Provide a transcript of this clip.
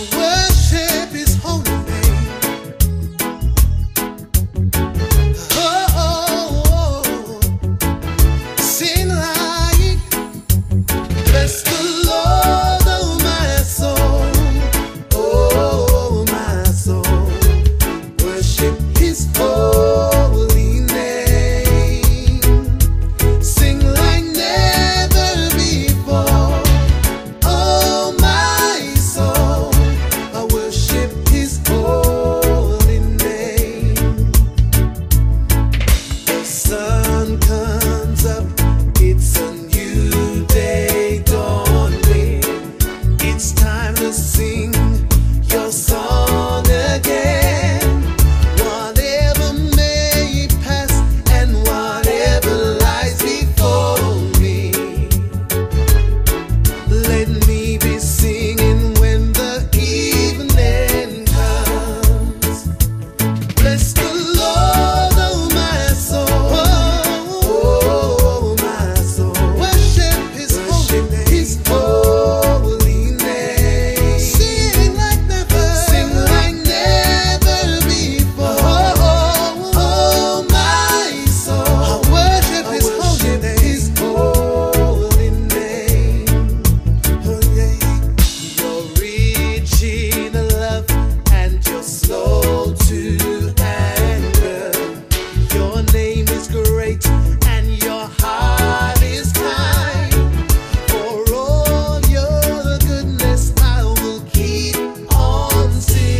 Worship sing See